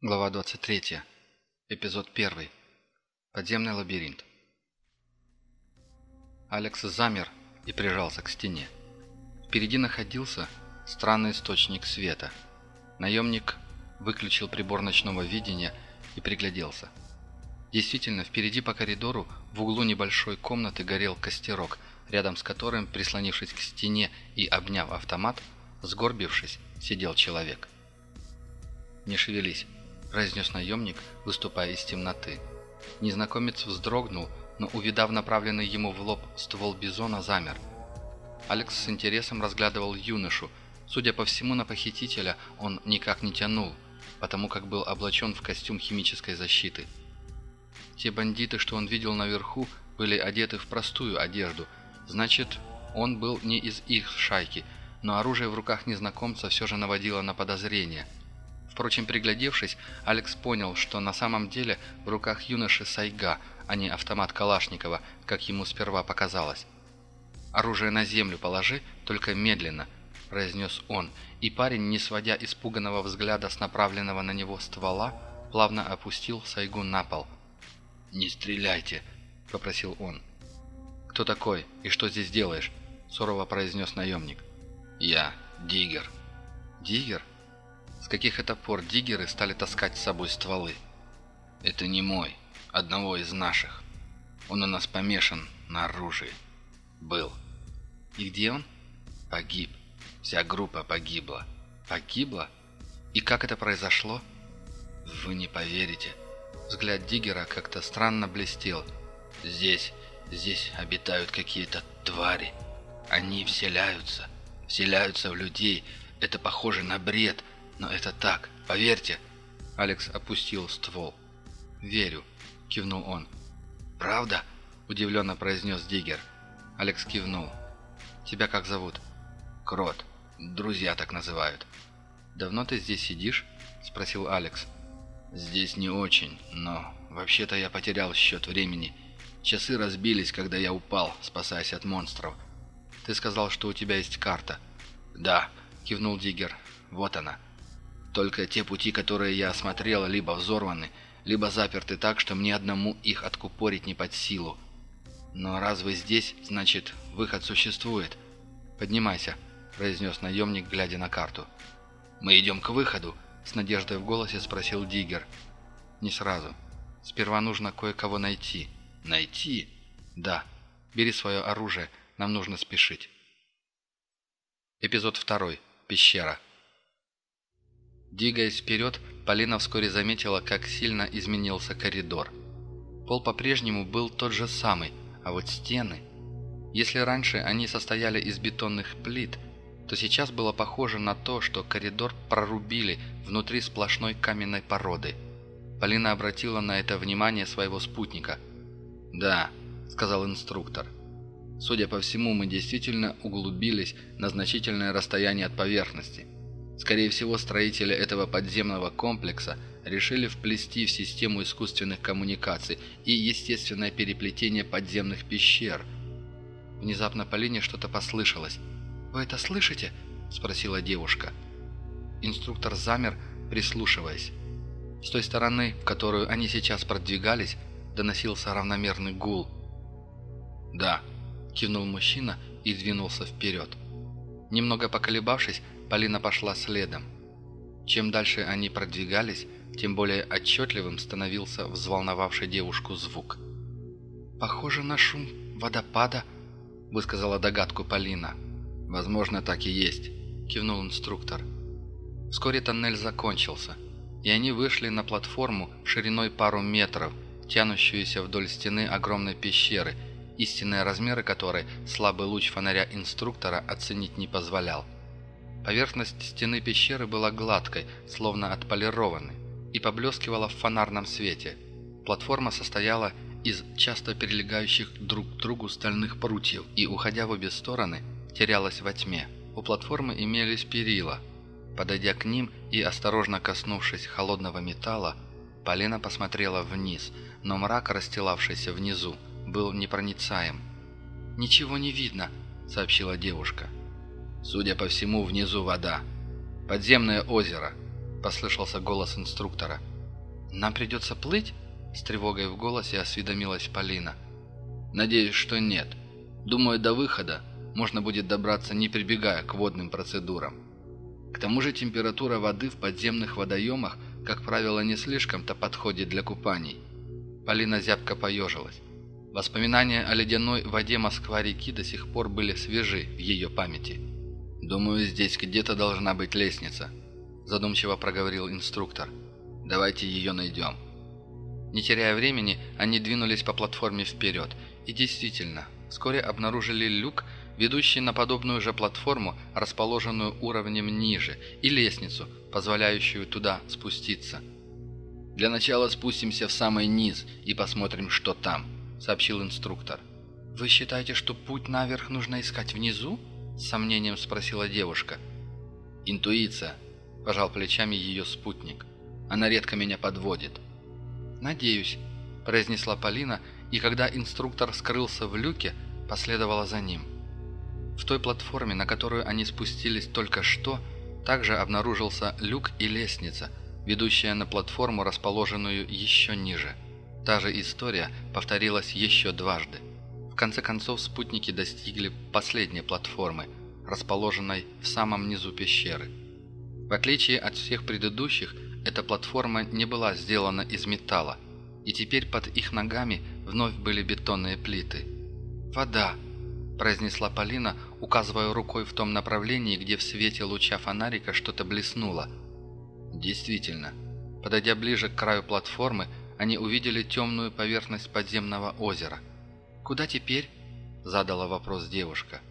Глава 23. Эпизод 1. Подземный лабиринт. Алекс замер и прижался к стене. Впереди находился странный источник света. Наемник выключил прибор ночного видения и пригляделся. Действительно, впереди по коридору в углу небольшой комнаты горел костерок, рядом с которым, прислонившись к стене и обняв автомат, сгорбившись, сидел человек. «Не шевелись», – произнес наемник, выступая из темноты. Незнакомец вздрогнул, но, увидав направленный ему в лоб ствол бизона, замер. Алекс с интересом разглядывал юношу. Судя по всему, на похитителя он никак не тянул, потому как был облачен в костюм химической защиты. Те бандиты, что он видел наверху, были одеты в простую одежду. Значит, он был не из их шайки, но оружие в руках незнакомца все же наводило на подозрение – Впрочем, приглядевшись, Алекс понял, что на самом деле в руках юноши сайга, а не автомат Калашникова, как ему сперва показалось. «Оружие на землю положи, только медленно», – произнес он, и парень, не сводя испуганного взгляда с направленного на него ствола, плавно опустил сайгу на пол. «Не стреляйте», – попросил он. «Кто такой и что здесь делаешь?» – сурово произнес наемник. «Я Диггер». «Диггер? С каких это пор диггеры стали таскать с собой стволы? Это не мой, одного из наших. Он у нас помешан на оружии. Был. И где он? Погиб. Вся группа погибла. Погибла? И как это произошло? Вы не поверите. Взгляд Диггера как-то странно блестел. Здесь, здесь обитают какие-то твари. Они вселяются, вселяются в людей. Это похоже на бред, но это так, поверьте. Алекс опустил ствол. «Верю», — кивнул он. «Правда?» — удивленно произнес Диггер. Алекс кивнул. «Тебя как зовут?» «Крот. Друзья так называют». «Давно ты здесь сидишь?» — спросил Алекс. «Здесь не очень, но вообще-то я потерял счет времени. Часы разбились, когда я упал, спасаясь от монстров. Ты сказал, что у тебя есть карта». «Да», — кивнул Диггер. «Вот она». Только те пути, которые я осмотрел, либо взорваны, либо заперты так, что мне одному их откупорить не под силу. Но раз вы здесь, значит, выход существует. Поднимайся, произнес наемник, глядя на карту. Мы идем к выходу, с надеждой в голосе спросил Диггер. Не сразу. Сперва нужно кое-кого найти. Найти? Да. Бери свое оружие, нам нужно спешить. Эпизод второй. Пещера. Двигаясь вперед, Полина вскоре заметила, как сильно изменился коридор. Пол по-прежнему был тот же самый, а вот стены... Если раньше они состояли из бетонных плит, то сейчас было похоже на то, что коридор прорубили внутри сплошной каменной породы. Полина обратила на это внимание своего спутника. «Да», — сказал инструктор. «Судя по всему, мы действительно углубились на значительное расстояние от поверхности. Скорее всего, строители этого подземного комплекса решили вплести в систему искусственных коммуникаций и естественное переплетение подземных пещер. Внезапно Полине что-то послышалось. «Вы это слышите?» – спросила девушка. Инструктор замер, прислушиваясь. С той стороны, в которую они сейчас продвигались, доносился равномерный гул. «Да», – кивнул мужчина и двинулся вперед. Немного поколебавшись, Полина пошла следом. Чем дальше они продвигались, тем более отчетливым становился взволновавший девушку звук. «Похоже на шум водопада», — высказала догадку Полина. «Возможно, так и есть», — кивнул инструктор. Вскоре тоннель закончился, и они вышли на платформу шириной пару метров, тянущуюся вдоль стены огромной пещеры, истинные размеры которой слабый луч фонаря инструктора оценить не позволял. Поверхность стены пещеры была гладкой, словно отполированной, и поблескивала в фонарном свете. Платформа состояла из часто перелегающих друг к другу стальных прутьев и, уходя в обе стороны, терялась во тьме. У платформы имелись перила. Подойдя к ним и осторожно коснувшись холодного металла, Полина посмотрела вниз, но мрак, расстилавшийся внизу, был непроницаем. «Ничего не видно», — сообщила девушка. Судя по всему, внизу вода. Подземное озеро. – послышался голос инструктора. «Нам придется плыть?» – с тревогой в голосе осведомилась Полина. «Надеюсь, что нет. Думаю, до выхода можно будет добраться, не прибегая к водным процедурам. К тому же температура воды в подземных водоемах, как правило, не слишком-то подходит для купаний». Полина зябко поежилась. Воспоминания о ледяной воде Москва-реки до сих пор были свежи в ее памяти. «Думаю, здесь где-то должна быть лестница», – задумчиво проговорил инструктор. «Давайте ее найдем». Не теряя времени, они двинулись по платформе вперед. И действительно, вскоре обнаружили люк, ведущий на подобную же платформу, расположенную уровнем ниже, и лестницу, позволяющую туда спуститься. «Для начала спустимся в самый низ и посмотрим, что там», — сообщил инструктор. «Вы считаете, что путь наверх нужно искать внизу?» С сомнением спросила девушка. «Интуиция», – пожал плечами ее спутник. «Она редко меня подводит». «Надеюсь», – произнесла Полина, и когда инструктор скрылся в люке, последовала за ним. В той платформе, на которую они спустились только что, также обнаружился люк и лестница, ведущая на платформу, расположенную еще ниже. Та же история повторилась еще дважды конце концов спутники достигли последней платформы, расположенной в самом низу пещеры. В отличие от всех предыдущих, эта платформа не была сделана из металла, и теперь под их ногами вновь были бетонные плиты. «Вода!» – произнесла Полина, указывая рукой в том направлении, где в свете луча фонарика что-то блеснуло. Действительно, подойдя ближе к краю платформы, они увидели темную поверхность подземного озера – «Куда теперь?» – задала вопрос девушка.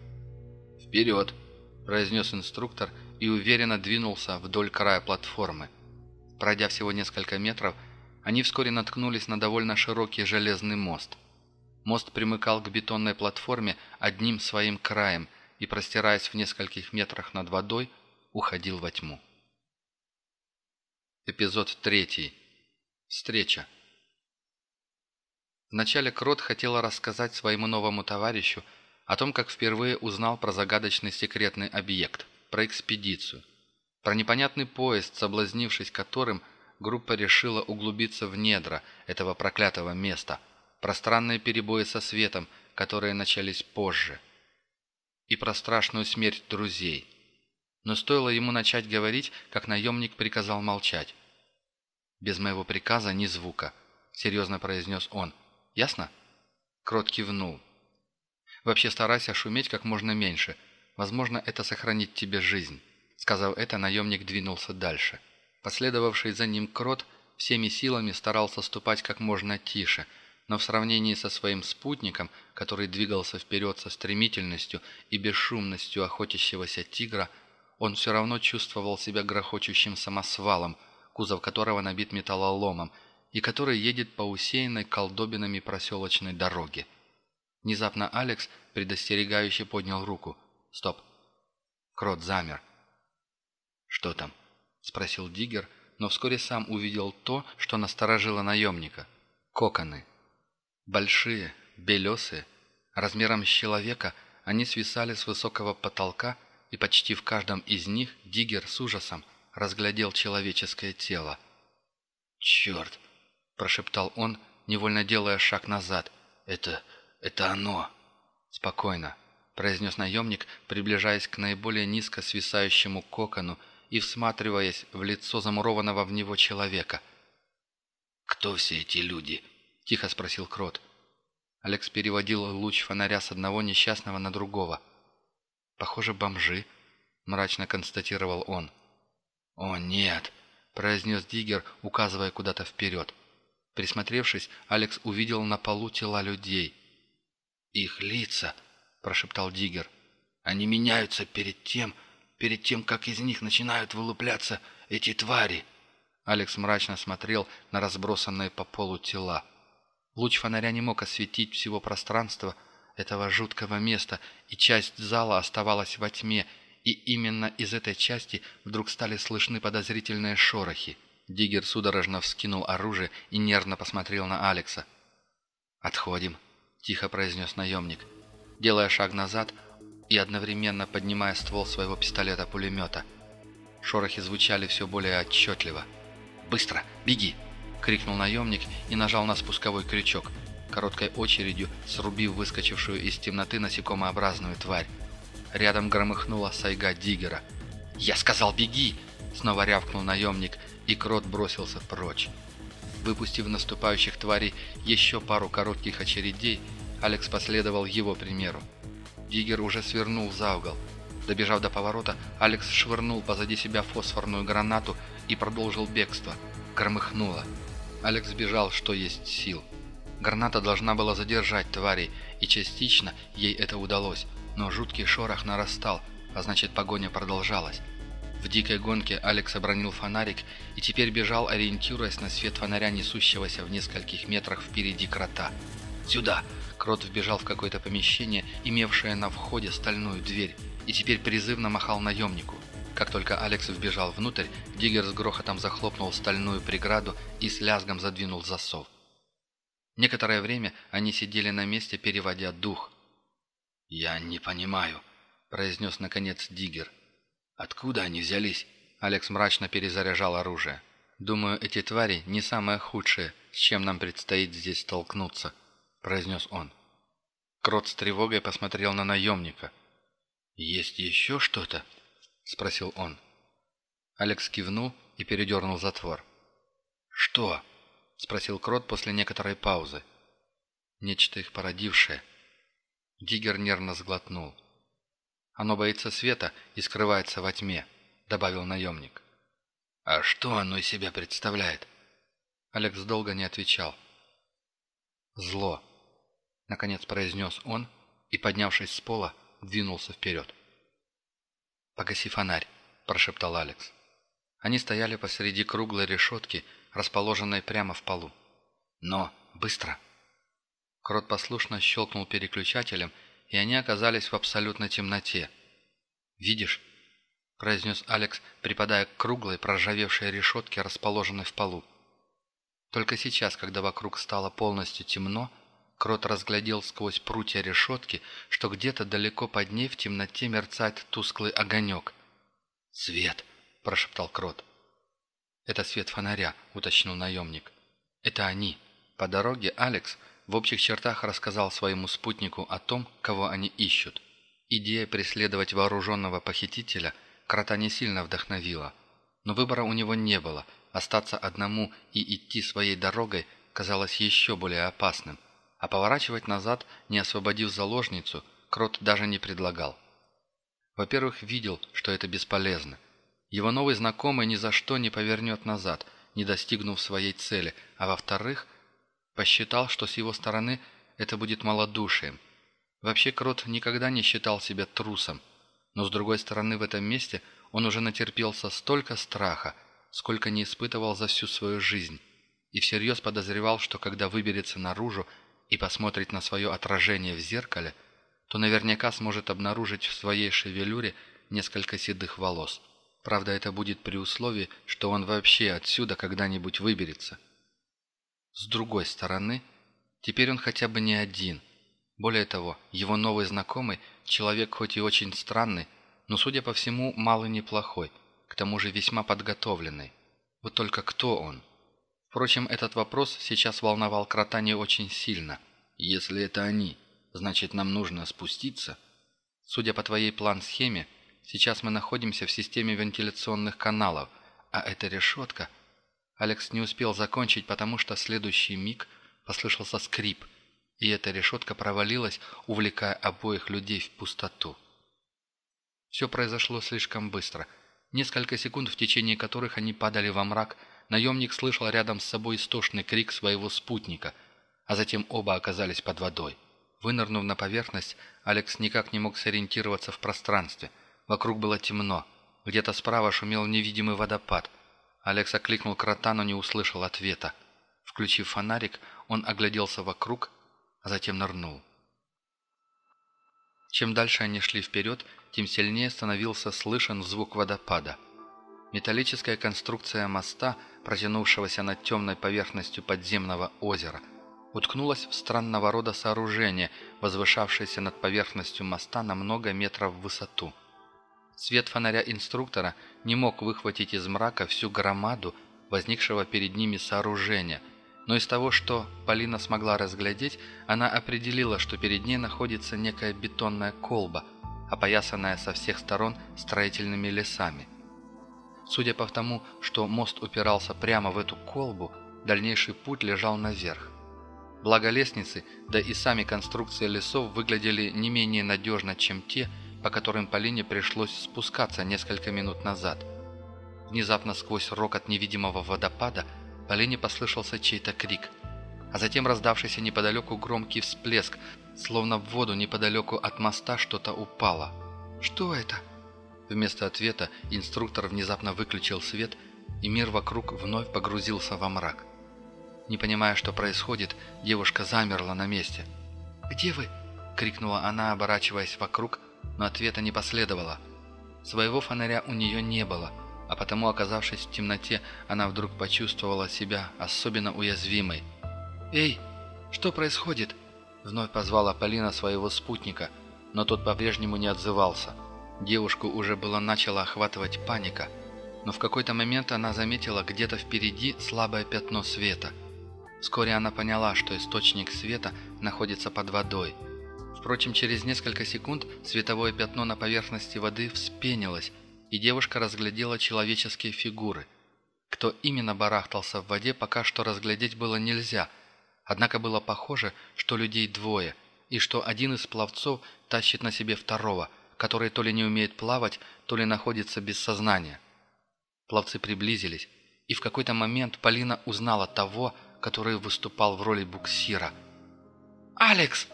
«Вперед!» – произнес инструктор и уверенно двинулся вдоль края платформы. Пройдя всего несколько метров, они вскоре наткнулись на довольно широкий железный мост. Мост примыкал к бетонной платформе одним своим краем и, простираясь в нескольких метрах над водой, уходил во тьму. Эпизод третий. Встреча. Вначале Крот хотела рассказать своему новому товарищу о том, как впервые узнал про загадочный секретный объект, про экспедицию, про непонятный поезд, соблазнившись которым, группа решила углубиться в недра этого проклятого места, про странные перебои со светом, которые начались позже, и про страшную смерть друзей. Но стоило ему начать говорить, как наемник приказал молчать. «Без моего приказа ни звука», — серьезно произнес он, — Ясно?» Крот кивнул. «Вообще старайся шуметь как можно меньше. Возможно, это сохранит тебе жизнь». Сказав это, наемник двинулся дальше. Последовавший за ним крот всеми силами старался ступать как можно тише, но в сравнении со своим спутником, который двигался вперед со стремительностью и бесшумностью охотящегося тигра, он все равно чувствовал себя грохочущим самосвалом, кузов которого набит металлоломом, и который едет по усеянной колдобинами проселочной дороге. Внезапно Алекс предостерегающе поднял руку. «Стоп!» Крот замер. «Что там?» – спросил Диггер, но вскоре сам увидел то, что насторожило наемника. Коконы. Большие, белесые, размером с человека, они свисали с высокого потолка, и почти в каждом из них Диггер с ужасом разглядел человеческое тело. «Черт!» Прошептал он, невольно делая шаг назад. «Это... это оно!» «Спокойно», — произнес наемник, приближаясь к наиболее низко свисающему кокону и всматриваясь в лицо замурованного в него человека. «Кто все эти люди?» — тихо спросил Крот. Алекс переводил луч фонаря с одного несчастного на другого. «Похоже, бомжи», — мрачно констатировал он. «О, нет!» — произнес Диггер, указывая куда-то вперед. Присмотревшись, Алекс увидел на полу тела людей. «Их лица!» – прошептал Диггер. «Они меняются перед тем, перед тем, как из них начинают вылупляться эти твари!» Алекс мрачно смотрел на разбросанные по полу тела. Луч фонаря не мог осветить всего пространства этого жуткого места, и часть зала оставалась во тьме, и именно из этой части вдруг стали слышны подозрительные шорохи. Диггер судорожно вскинул оружие и нервно посмотрел на Алекса. «Отходим», – тихо произнес наемник, делая шаг назад и одновременно поднимая ствол своего пистолета-пулемета. Шорохи звучали все более отчетливо. «Быстро! Беги!» — крикнул наемник и нажал на спусковой крючок, короткой очередью срубив выскочившую из темноты насекомообразную тварь. Рядом громыхнула сайга Диггера. «Я сказал, беги!» — снова рявкнул наемник, и крот бросился прочь. Выпустив наступающих тварей еще пару коротких очередей, Алекс последовал его примеру. Диггер уже свернул за угол. Добежав до поворота, Алекс швырнул позади себя фосфорную гранату и продолжил бегство. Громыхнуло. Алекс бежал, что есть сил. Граната должна была задержать тварей, и частично ей это удалось, но жуткий шорох нарастал, а значит погоня продолжалась. В дикой гонке Алекс обронил фонарик и теперь бежал, ориентируясь на свет фонаря, несущегося в нескольких метрах впереди крота. «Сюда!» Крот вбежал в какое-то помещение, имевшее на входе стальную дверь, и теперь призывно махал наемнику. Как только Алекс вбежал внутрь, Диггер с грохотом захлопнул стальную преграду и с лязгом задвинул засов. Некоторое время они сидели на месте, переводя дух. «Я не понимаю», — произнес наконец Диггер. «Откуда они взялись?» Алекс мрачно перезаряжал оружие. «Думаю, эти твари не самое худшее, с чем нам предстоит здесь столкнуться», — произнес он. Крот с тревогой посмотрел на наемника. «Есть еще что-то?» — спросил он. Алекс кивнул и передернул затвор. «Что?» — спросил Крот после некоторой паузы. «Нечто их породившее». Диггер нервно сглотнул. Оно боится света и скрывается во тьме», — добавил наемник. «А что оно из себя представляет?» Алекс долго не отвечал. «Зло», — наконец произнес он и, поднявшись с пола, двинулся вперед. «Погаси фонарь», — прошептал Алекс. Они стояли посреди круглой решетки, расположенной прямо в полу. «Но! Быстро!» Крот послушно щелкнул переключателем, и они оказались в абсолютной темноте. «Видишь?» – произнес Алекс, припадая к круглой, проржавевшей решетке, расположенной в полу. Только сейчас, когда вокруг стало полностью темно, Крот разглядел сквозь прутья решетки, что где-то далеко под ней в темноте мерцает тусклый огонек. «Свет!» – прошептал Крот. «Это свет фонаря», – уточнил наемник. «Это они». По дороге Алекс в общих чертах рассказал своему спутнику о том, кого они ищут. Идея преследовать вооруженного похитителя крота не сильно вдохновила. Но выбора у него не было, остаться одному и идти своей дорогой казалось еще более опасным, а поворачивать назад, не освободив заложницу, крот даже не предлагал. Во-первых, видел, что это бесполезно. Его новый знакомый ни за что не повернет назад, не достигнув своей цели, а во-вторых – Посчитал, что с его стороны это будет малодушием. Вообще Крот никогда не считал себя трусом, но с другой стороны в этом месте он уже натерпелся столько страха, сколько не испытывал за всю свою жизнь, и всерьез подозревал, что когда выберется наружу и посмотрит на свое отражение в зеркале, то наверняка сможет обнаружить в своей шевелюре несколько седых волос. Правда, это будет при условии, что он вообще отсюда когда-нибудь выберется. С другой стороны, теперь он хотя бы не один. Более того, его новый знакомый, человек хоть и очень странный, но, судя по всему, малый неплохой, к тому же весьма подготовленный. Вот только кто он? Впрочем, этот вопрос сейчас волновал крота не очень сильно. Если это они, значит нам нужно спуститься. Судя по твоей план-схеме, сейчас мы находимся в системе вентиляционных каналов, а эта решетка – Алекс не успел закончить, потому что следующий миг послышался скрип, и эта решетка провалилась, увлекая обоих людей в пустоту. Все произошло слишком быстро. Несколько секунд, в течение которых они падали во мрак, наемник слышал рядом с собой истошный крик своего спутника, а затем оба оказались под водой. Вынырнув на поверхность, Алекс никак не мог сориентироваться в пространстве. Вокруг было темно. Где-то справа шумел невидимый водопад – Алекс окликнул крота, но не услышал ответа. Включив фонарик, он огляделся вокруг, а затем нырнул. Чем дальше они шли вперед, тем сильнее становился слышен звук водопада. Металлическая конструкция моста, протянувшегося над темной поверхностью подземного озера, уткнулась в странного рода сооружение, возвышавшееся над поверхностью моста на много метров в высоту. Свет фонаря инструктора не мог выхватить из мрака всю громаду возникшего перед ними сооружения, но из того, что Полина смогла разглядеть, она определила, что перед ней находится некая бетонная колба, опоясанная со всех сторон строительными лесами. Судя по тому, что мост упирался прямо в эту колбу, дальнейший путь лежал наверх. Благо лестницы, да и сами конструкции лесов выглядели не менее надежно, чем те, по которым Полине пришлось спускаться несколько минут назад. Внезапно сквозь рокот невидимого водопада Полине послышался чей-то крик, а затем раздавшийся неподалеку громкий всплеск, словно в воду неподалеку от моста что-то упало. «Что это?» Вместо ответа инструктор внезапно выключил свет, и мир вокруг вновь погрузился во мрак. Не понимая, что происходит, девушка замерла на месте. «Где вы?» — крикнула она, оборачиваясь вокруг, но ответа не последовало. Своего фонаря у нее не было, а потому, оказавшись в темноте, она вдруг почувствовала себя особенно уязвимой. «Эй, что происходит?» Вновь позвала Полина своего спутника, но тот по-прежнему не отзывался. Девушку уже было начала охватывать паника, но в какой-то момент она заметила где-то впереди слабое пятно света. Вскоре она поняла, что источник света находится под водой – Впрочем, через несколько секунд световое пятно на поверхности воды вспенилось, и девушка разглядела человеческие фигуры. Кто именно барахтался в воде, пока что разглядеть было нельзя, однако было похоже, что людей двое, и что один из пловцов тащит на себе второго, который то ли не умеет плавать, то ли находится без сознания. Пловцы приблизились, и в какой-то момент Полина узнала того, который выступал в роли буксира. «Алекс!»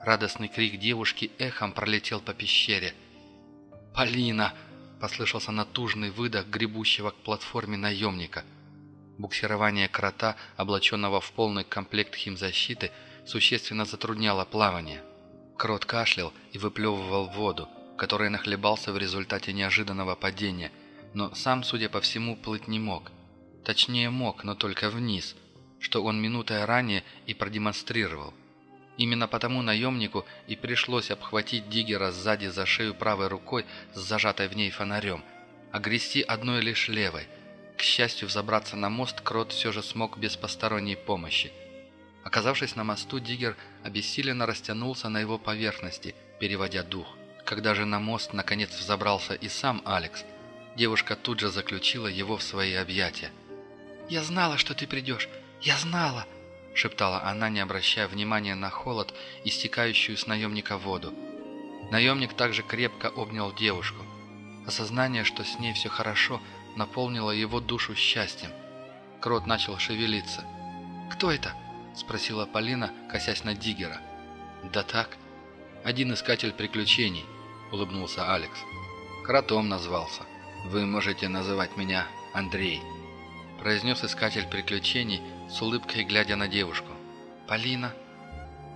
Радостный крик девушки эхом пролетел по пещере. «Полина!» – послышался натужный выдох гребущего к платформе наемника. Буксирование крота, облаченного в полный комплект химзащиты, существенно затрудняло плавание. Крот кашлял и выплевывал воду, которая нахлебался в результате неожиданного падения, но сам, судя по всему, плыть не мог. Точнее мог, но только вниз, что он минутой ранее и продемонстрировал – Именно потому наемнику и пришлось обхватить Диггера сзади за шею правой рукой с зажатой в ней фонарем, а грести одной лишь левой. К счастью, взобраться на мост Крот все же смог без посторонней помощи. Оказавшись на мосту, Диггер обессиленно растянулся на его поверхности, переводя дух. Когда же на мост наконец взобрался и сам Алекс, девушка тут же заключила его в свои объятия. «Я знала, что ты придешь! Я знала!» — шептала она, не обращая внимания на холод, истекающую с наемника воду. Наемник также крепко обнял девушку. Осознание, что с ней все хорошо, наполнило его душу счастьем. Крот начал шевелиться. «Кто это?» — спросила Полина, косясь на Диггера. «Да так. Один искатель приключений», — улыбнулся Алекс. «Кротом назвался. Вы можете называть меня Андрей», — произнес искатель приключений, — с улыбкой глядя на девушку. «Полина?»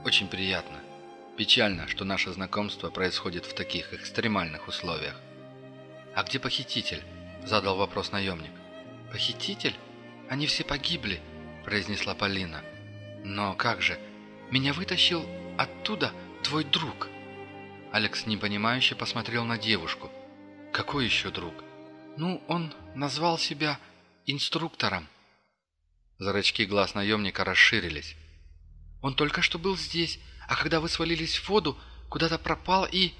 «Очень приятно. Печально, что наше знакомство происходит в таких экстремальных условиях». «А где похититель?» – задал вопрос наемник. «Похититель? Они все погибли», – произнесла Полина. «Но как же? Меня вытащил оттуда твой друг». Алекс непонимающе посмотрел на девушку. «Какой еще друг?» «Ну, он назвал себя инструктором». Зрачки глаз наемника расширились. «Он только что был здесь, а когда вы свалились в воду, куда-то пропал и...»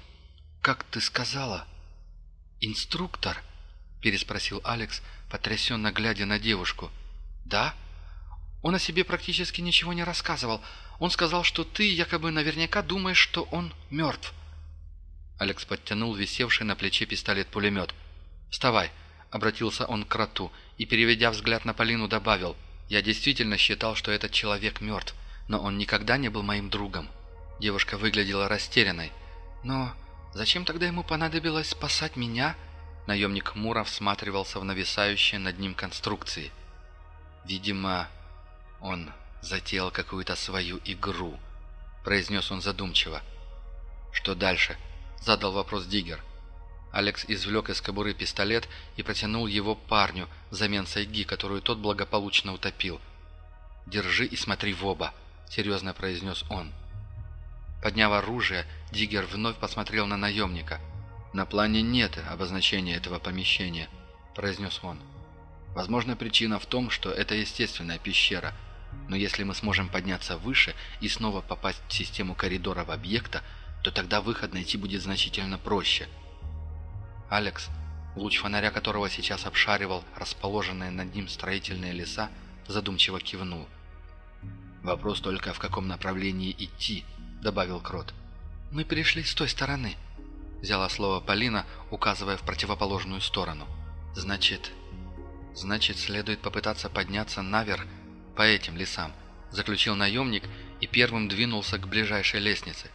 «Как ты сказала?» «Инструктор?» – переспросил Алекс, потрясенно глядя на девушку. «Да?» «Он о себе практически ничего не рассказывал. Он сказал, что ты якобы наверняка думаешь, что он мертв». Алекс подтянул висевший на плече пистолет-пулемет. «Вставай!» – обратился он к кроту и, переведя взгляд на Полину, добавил – я действительно считал, что этот человек мертв, но он никогда не был моим другом. Девушка выглядела растерянной. Но зачем тогда ему понадобилось спасать меня? Наемник Мура всматривался в нависающие над ним конструкции. Видимо, он затеял какую-то свою игру, произнес он задумчиво. Что дальше? Задал вопрос Диггер. Алекс извлек из кобуры пистолет и протянул его парню взамен сайги, которую тот благополучно утопил. «Держи и смотри в оба», — серьезно произнес он. Подняв оружие, Диггер вновь посмотрел на наемника. «На плане нет обозначения этого помещения», — произнес он. «Возможно, причина в том, что это естественная пещера, но если мы сможем подняться выше и снова попасть в систему коридоров объекта, то тогда выход найти будет значительно проще». Алекс, луч фонаря которого сейчас обшаривал расположенные над ним строительные леса, задумчиво кивнул. «Вопрос только, в каком направлении идти», — добавил Крот. «Мы пришли с той стороны», — взяла слово Полина, указывая в противоположную сторону. «Значит, значит, следует попытаться подняться наверх по этим лесам», — заключил наемник и первым двинулся к ближайшей лестнице.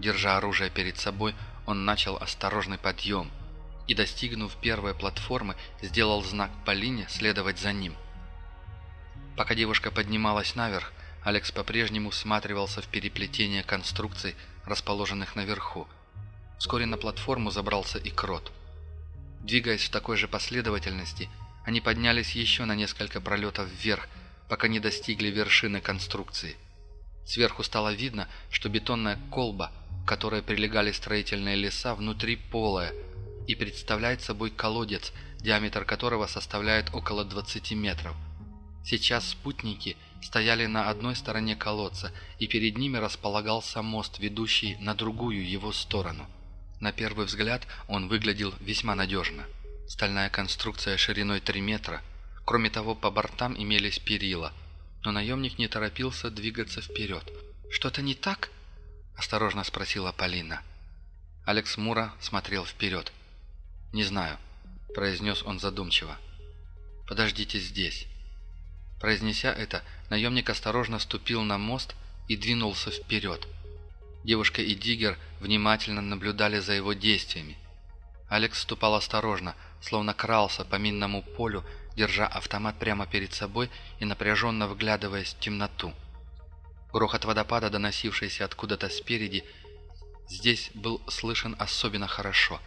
Держа оружие перед собой, он начал осторожный подъем и, достигнув первой платформы, сделал знак Полине следовать за ним. Пока девушка поднималась наверх, Алекс по-прежнему всматривался в переплетение конструкций, расположенных наверху. Вскоре на платформу забрался и Крот. Двигаясь в такой же последовательности, они поднялись еще на несколько пролетов вверх, пока не достигли вершины конструкции. Сверху стало видно, что бетонная колба, к которой прилегали строительные леса, внутри полая и представляет собой колодец, диаметр которого составляет около 20 метров. Сейчас спутники стояли на одной стороне колодца, и перед ними располагался мост, ведущий на другую его сторону. На первый взгляд он выглядел весьма надежно. Стальная конструкция шириной 3 метра. Кроме того, по бортам имелись перила. Но наемник не торопился двигаться вперед. «Что-то не так?» – осторожно спросила Полина. Алекс Мура смотрел вперед. «Не знаю», – произнес он задумчиво. «Подождите здесь». Произнеся это, наемник осторожно ступил на мост и двинулся вперед. Девушка и Диггер внимательно наблюдали за его действиями. Алекс ступал осторожно, словно крался по минному полю, держа автомат прямо перед собой и напряженно вглядываясь в темноту. Грохот водопада, доносившийся откуда-то спереди, здесь был слышен особенно хорошо.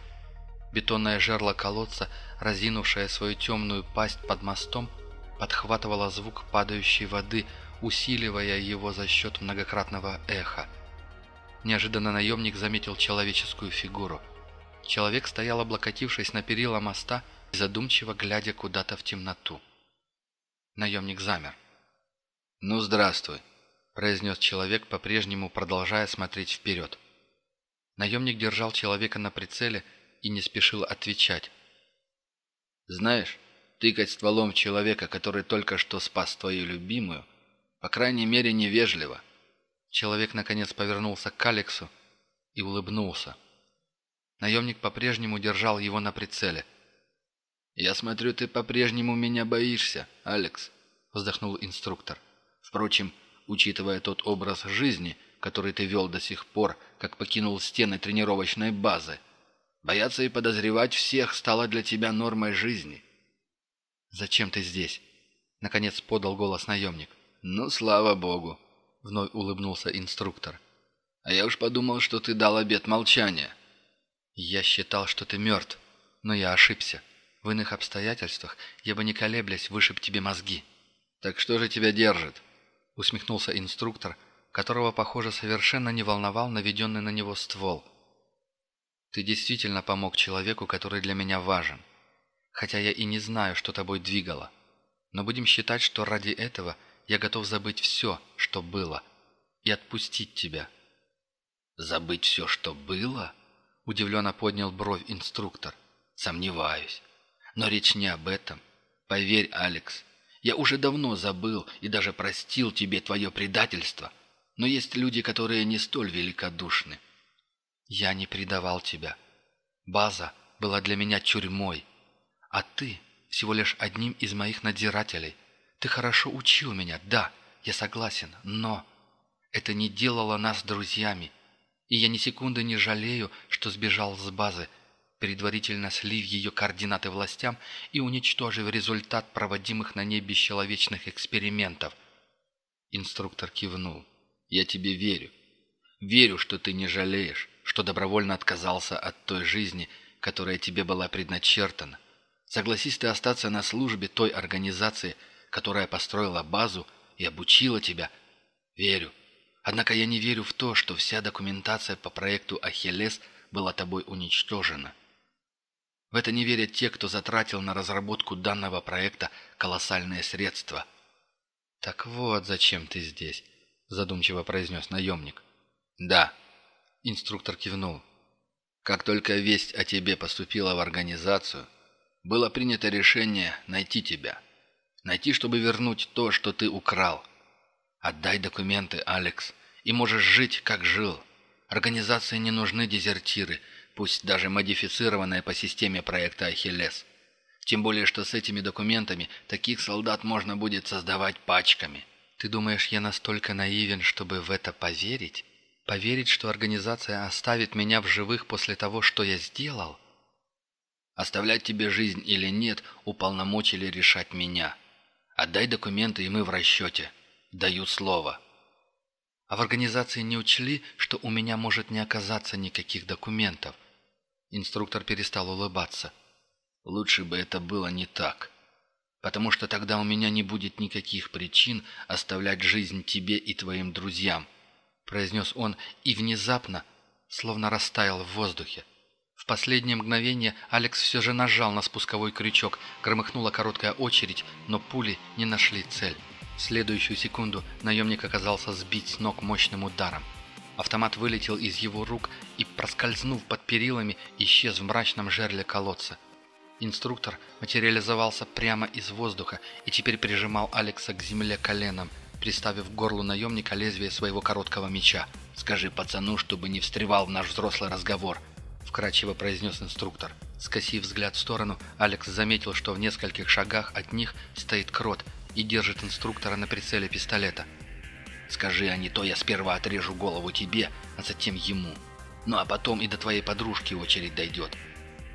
Бетонное жерло колодца, разинувшее свою темную пасть под мостом, подхватывала звук падающей воды, усиливая его за счет многократного эха. Неожиданно наемник заметил человеческую фигуру. Человек стоял, облокотившись на перила моста, задумчиво глядя куда-то в темноту. Наемник замер. «Ну, здравствуй», — произнес человек, по-прежнему продолжая смотреть вперед. Наемник держал человека на прицеле и не спешил отвечать. «Знаешь, Тыкать стволом человека, который только что спас твою любимую, по крайней мере, невежливо. Человек, наконец, повернулся к Алексу и улыбнулся. Наемник по-прежнему держал его на прицеле. «Я смотрю, ты по-прежнему меня боишься, Алекс», — вздохнул инструктор. «Впрочем, учитывая тот образ жизни, который ты вел до сих пор, как покинул стены тренировочной базы, бояться и подозревать всех стало для тебя нормой жизни. «Зачем ты здесь?» — наконец подал голос наемник. «Ну, слава богу!» — вновь улыбнулся инструктор. «А я уж подумал, что ты дал обет молчания». «Я считал, что ты мертв, но я ошибся. В иных обстоятельствах я бы не колеблясь вышиб тебе мозги». «Так что же тебя держит?» — усмехнулся инструктор, которого, похоже, совершенно не волновал наведенный на него ствол. «Ты действительно помог человеку, который для меня важен хотя я и не знаю, что тобой двигало. Но будем считать, что ради этого я готов забыть все, что было, и отпустить тебя». «Забыть все, что было?» – удивленно поднял бровь инструктор. «Сомневаюсь. Но речь не об этом. Поверь, Алекс, я уже давно забыл и даже простил тебе твое предательство, но есть люди, которые не столь великодушны. Я не предавал тебя. База была для меня тюрьмой, а ты всего лишь одним из моих надзирателей. Ты хорошо учил меня, да, я согласен, но это не делало нас друзьями. И я ни секунды не жалею, что сбежал с базы, предварительно слив ее координаты властям и уничтожив результат проводимых на ней бесчеловечных экспериментов. Инструктор кивнул. «Я тебе верю. Верю, что ты не жалеешь, что добровольно отказался от той жизни, которая тебе была предначертана. Согласись ты остаться на службе той организации, которая построила базу и обучила тебя. Верю. Однако я не верю в то, что вся документация по проекту «Ахиллес» было тобой уничтожено. В это не верят те, кто затратил на разработку данного проекта колоссальные средства. «Так вот, зачем ты здесь?» – задумчиво произнес наемник. «Да», – инструктор кивнул. «Как только весть о тебе поступила в организацию, было принято решение найти тебя. Найти, чтобы вернуть то, что ты украл. Отдай документы, Алекс, и можешь жить, как жил. Организации не нужны дезертиры, пусть даже модифицированные по системе проекта «Ахиллес». Тем более, что с этими документами таких солдат можно будет создавать пачками. Ты думаешь, я настолько наивен, чтобы в это поверить? Поверить, что организация оставит меня в живых после того, что я сделал? Оставлять тебе жизнь или нет, уполномочили решать меня. Отдай документы, и мы в расчете. Даю слово. А в организации не учли, что у меня может не оказаться никаких документов. Инструктор перестал улыбаться. Лучше бы это было не так. Потому что тогда у меня не будет никаких причин оставлять жизнь тебе и твоим друзьям, произнес он и внезапно, словно растаял в воздухе. В последнее мгновение Алекс все же нажал на спусковой крючок, громыхнула короткая очередь, но пули не нашли цель. В следующую секунду наемник оказался сбить с ног мощным ударом. Автомат вылетел из его рук и, проскользнув под перилами, исчез в мрачном жерле колодца. Инструктор материализовался прямо из воздуха и теперь прижимал Алекса к земле коленом, приставив к горлу наемника лезвие своего короткого меча. «Скажи пацану, чтобы не встревал в наш взрослый разговор», — вкрадчиво произнес инструктор. Скосив взгляд в сторону, Алекс заметил, что в нескольких шагах от них стоит крот — и держит инструктора на прицеле пистолета. «Скажи, а не то я сперва отрежу голову тебе, а затем ему. Ну а потом и до твоей подружки очередь дойдет».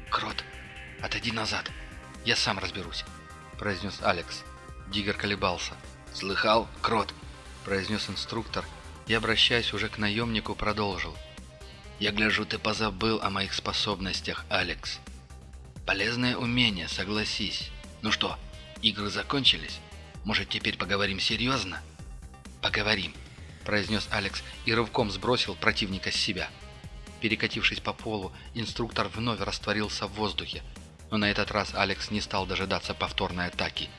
«Крот, отойди назад, я сам разберусь», — произнес Алекс. Диггер колебался. «Слыхал, Крот?» — произнес инструктор и, обращаясь уже к наемнику, продолжил. «Я гляжу, ты позабыл о моих способностях, Алекс. Полезное умение, согласись. Ну что, игры закончились?» Может, теперь поговорим серьезно?» «Поговорим», – произнес Алекс и рывком сбросил противника с себя. Перекатившись по полу, инструктор вновь растворился в воздухе. Но на этот раз Алекс не стал дожидаться повторной атаки.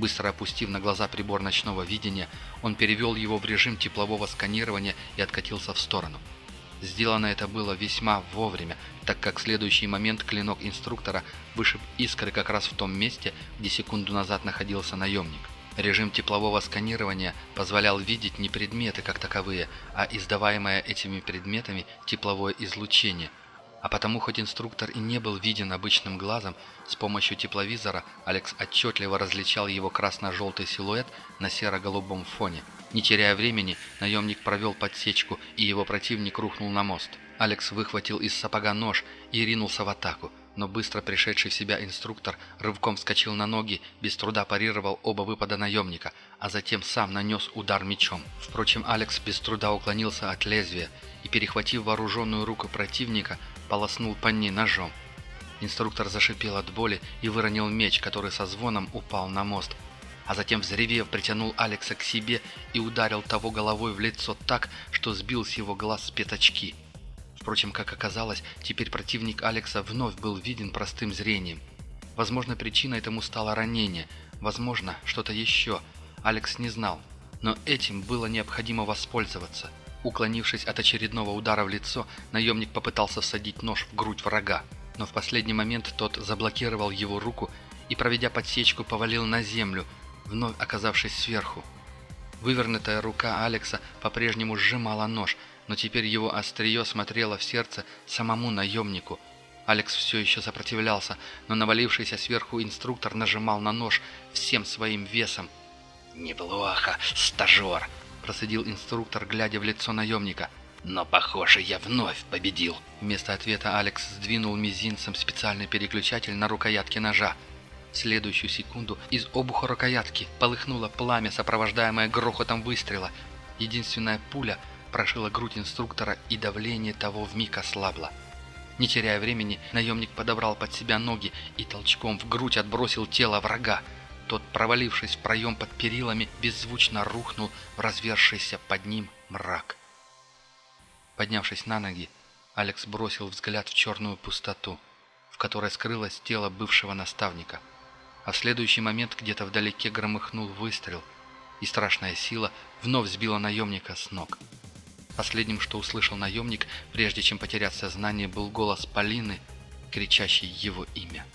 Быстро опустив на глаза прибор ночного видения, он перевел его в режим теплового сканирования и откатился в сторону. Сделано это было весьма вовремя, так как в следующий момент клинок инструктора вышиб искры как раз в том месте, где секунду назад находился наемник. Режим теплового сканирования позволял видеть не предметы как таковые, а издаваемое этими предметами тепловое излучение. А потому, хоть инструктор и не был виден обычным глазом, с помощью тепловизора Алекс отчетливо различал его красно-желтый силуэт на серо-голубом фоне. Не теряя времени, наемник провел подсечку, и его противник рухнул на мост. Алекс выхватил из сапога нож и ринулся в атаку но быстро пришедший в себя инструктор рывком вскочил на ноги, без труда парировал оба выпада наемника, а затем сам нанес удар мечом. Впрочем, Алекс без труда уклонился от лезвия и, перехватив вооруженную руку противника, полоснул по ней ножом. Инструктор зашипел от боли и выронил меч, который со звоном упал на мост, а затем, взревев, притянул Алекса к себе и ударил того головой в лицо так, что сбил с его глаз с пятачки. Впрочем, как оказалось, теперь противник Алекса вновь был виден простым зрением. Возможно, причиной этому стало ранение, возможно, что-то еще. Алекс не знал, но этим было необходимо воспользоваться. Уклонившись от очередного удара в лицо, наемник попытался всадить нож в грудь врага, но в последний момент тот заблокировал его руку и, проведя подсечку, повалил на землю, вновь оказавшись сверху. Вывернутая рука Алекса по-прежнему сжимала нож – но теперь его острие смотрело в сердце самому наемнику. Алекс все еще сопротивлялся, но навалившийся сверху инструктор нажимал на нож всем своим весом. «Неплохо, стажер!» – процедил инструктор, глядя в лицо наемника. «Но, похоже, я вновь победил!» Вместо ответа Алекс сдвинул мизинцем специальный переключатель на рукоятке ножа. В следующую секунду из обуха рукоятки полыхнуло пламя, сопровождаемое грохотом выстрела. Единственная пуля – прошила грудь инструктора, и давление того вмиг ослабло. Не теряя времени, наемник подобрал под себя ноги и толчком в грудь отбросил тело врага. Тот, провалившись в проем под перилами, беззвучно рухнул в развершийся под ним мрак. Поднявшись на ноги, Алекс бросил взгляд в черную пустоту, в которой скрылось тело бывшего наставника. А в следующий момент где-то вдалеке громыхнул выстрел, и страшная сила вновь сбила наемника с ног. Последним, что услышал наемник, прежде чем потерять сознание, был голос Полины, кричащий его имя.